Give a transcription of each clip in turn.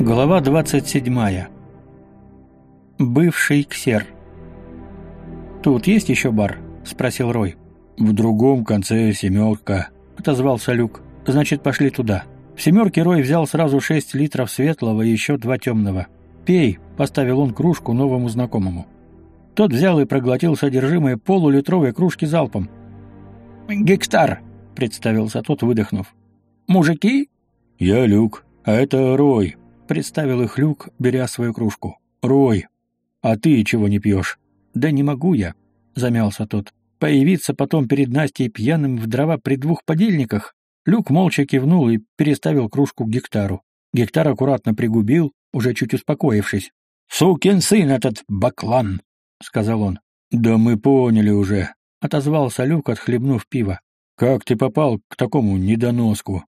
Глава 27. Бывший ксер. «Тут есть еще бар?» — спросил Рой. «В другом конце семерка», — отозвался Люк. «Значит, пошли туда». В семерке Рой взял сразу шесть литров светлого и еще два темного. «Пей», — поставил он кружку новому знакомому. Тот взял и проглотил содержимое полулитровой кружки залпом. «Гектар», — представился тот, выдохнув. «Мужики?» «Я Люк, а это Рой», — представил их Люк, беря свою кружку. «Рой, а ты чего не пьешь?» «Да не могу я», — замялся тот. «Появиться потом перед Настей пьяным в дрова при двух подельниках?» Люк молча кивнул и переставил кружку к гектару. Гектар аккуратно пригубил, уже чуть успокоившись. «Сукин сын этот баклан!» — сказал он. «Да мы поняли уже», — отозвался Люк, отхлебнув пиво. «Как ты попал к такому недоноску?»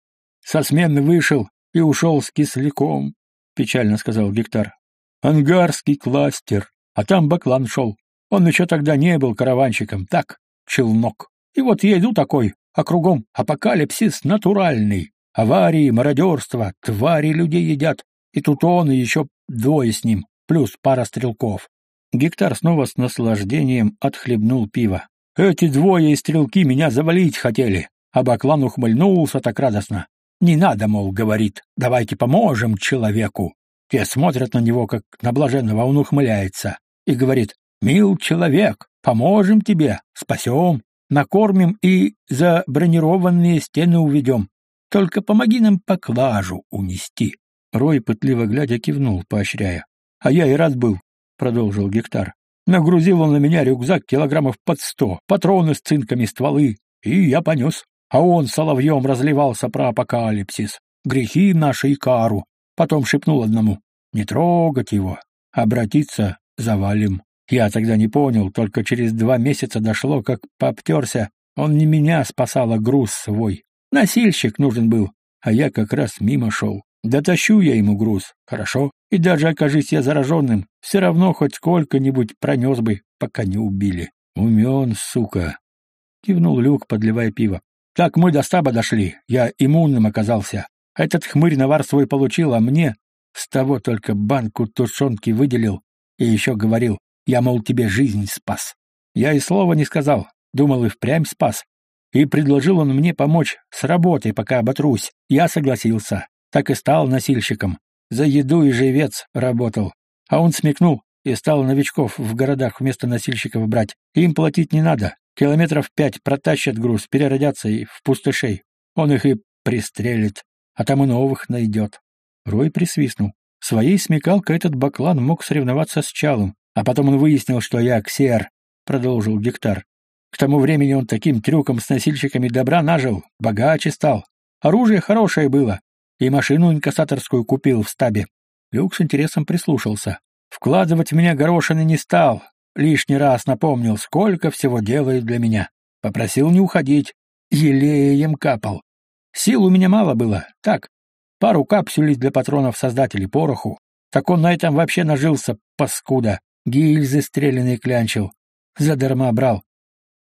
«Со смены вышел и ушел с кисляком», — печально сказал Гектар. «Ангарский кластер, а там баклан шел. Он еще тогда не был караванщиком, так, челнок. И вот я иду такой, а кругом апокалипсис натуральный. Аварии, мародерство, твари людей едят. И тут он, и еще двое с ним, плюс пара стрелков. Гектар снова с наслаждением отхлебнул пиво. «Эти двое и стрелки меня завалить хотели!» А Баклан ухмыльнулся так радостно. «Не надо, мол, — говорит, — давайте поможем человеку!» Те смотрят на него, как на блаженного, он ухмыляется. И говорит, «Мил человек, поможем тебе, спасем, накормим и за бронированные стены уведем. Только помоги нам поклажу унести». Рой, пытливо глядя, кивнул, поощряя. «А я и рад был. — продолжил Гектар. «Нагрузил он на меня рюкзак килограммов под сто, патроны с цинками, стволы, и я понес. А он соловьем разливался про апокалипсис, грехи наши и кару. Потом шепнул одному, не трогать его, обратиться завалим. Я тогда не понял, только через два месяца дошло, как пообтерся. Он не меня спасал, а груз свой. Носильщик нужен был, а я как раз мимо шел. Дотащу я ему груз, хорошо? И даже окажись я зараженным, все равно хоть сколько-нибудь пронес бы, пока не убили. Умен, сука. Кивнул Люк, подливая пиво. Так мы до стаба дошли, я иммунным оказался. Этот хмырь навар свой получил, а мне с того только банку тушенки выделил и еще говорил, я, мол, тебе жизнь спас. Я и слова не сказал, думал и впрямь спас. И предложил он мне помочь с работой, пока оботрусь. Я согласился так и стал носильщиком. За еду и живец работал. А он смекнул и стал новичков в городах вместо носильщиков брать. Им платить не надо. Километров пять протащат груз, переродятся и в пустышей. Он их и пристрелит, а там и новых найдет. Рой присвистнул. Своей смекалкой этот баклан мог соревноваться с Чалом, а потом он выяснил, что я ксер, — продолжил Гектар. К тому времени он таким трюком с носильщиками добра нажил, богаче стал. Оружие хорошее было, и машину инкассаторскую купил в стабе. Люк с интересом прислушался. Вкладывать в меня горошины не стал. Лишний раз напомнил, сколько всего делает для меня. Попросил не уходить. Елеем капал. Сил у меня мало было. Так, пару капсулей для патронов создателей пороху. Так он на этом вообще нажился, паскуда. Гильзы стрелянные клянчил. Задарма брал.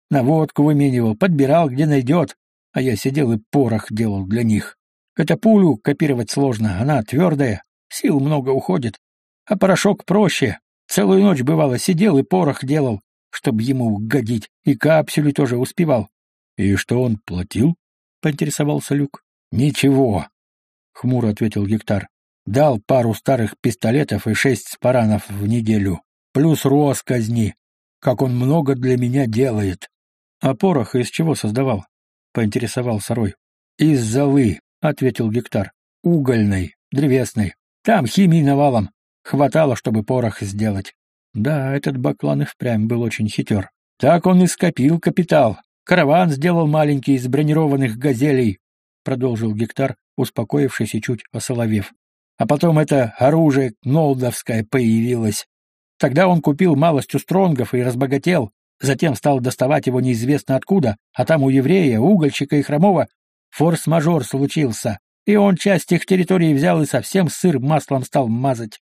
На водку выменивал, подбирал, где найдет. А я сидел и порох делал для них. Это пулю копировать сложно, она твердая, сил много уходит. А порошок проще. Целую ночь, бывало, сидел и порох делал, чтобы ему угодить, и капсюли тоже успевал. — И что он платил? — поинтересовался Люк. — Ничего, — хмуро ответил Гектар. Дал пару старых пистолетов и шесть спаранов в неделю, плюс росказни, как он много для меня делает. — А порох из чего создавал? — поинтересовался Рой. — Из золы, ответил Гектар. Угольной, древесной. Там химии навалом. Хватало, чтобы порох сделать. Да, этот баклан и впрямь был очень хитер. Так он и скопил капитал. Караван сделал маленький из бронированных газелей, продолжил Гектар, успокоившись и чуть осоловев. А потом это оружие нолдовское появилось. Тогда он купил малость у стронгов и разбогател, затем стал доставать его неизвестно откуда, а там у еврея, угольщика и хромого Форс-мажор случился, и он часть их территории взял и совсем сыр маслом стал мазать. —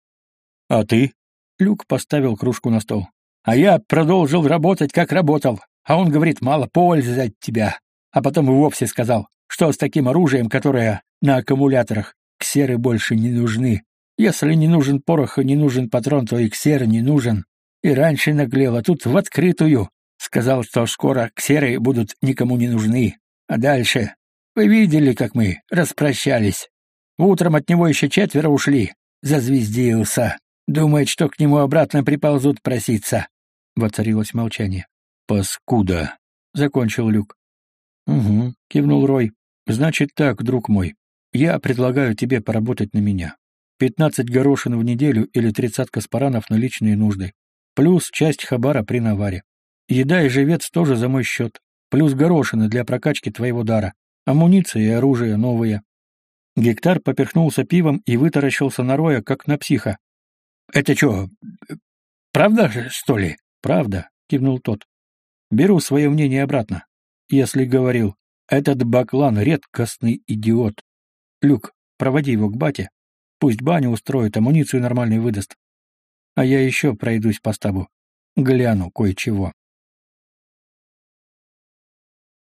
А ты? Люк поставил кружку на стол. — А я продолжил работать, как работал. А он говорит, мало пользы от тебя. А потом и вовсе сказал, что с таким оружием, которое на аккумуляторах, ксеры больше не нужны. Если не нужен порох и не нужен патрон, то и ксер не нужен. И раньше наглел, а тут в открытую. Сказал, что скоро ксеры будут никому не нужны. А дальше? Вы видели, как мы распрощались. Утром от него еще четверо ушли. Зазвездился. Думает, что к нему обратно приползут проситься. Воцарилось молчание. «Паскуда!» — закончил Люк. «Угу», — кивнул Рой. «Значит так, друг мой, я предлагаю тебе поработать на меня. Пятнадцать горошин в неделю или тридцатка спаранов на личные нужды. Плюс часть хабара при наваре. Еда и живец тоже за мой счет. Плюс горошины для прокачки твоего дара. Амуниция и оружие новые». Гектар поперхнулся пивом и вытаращился на Роя, как на психа. «Это что, правда, что ли?» «Правда», — кивнул тот. «Беру свое мнение обратно. Если говорил, этот баклан — редкостный идиот. Люк, проводи его к бате. Пусть баню устроит, амуницию нормальную выдаст. А я еще пройдусь по стабу. Гляну кое-чего.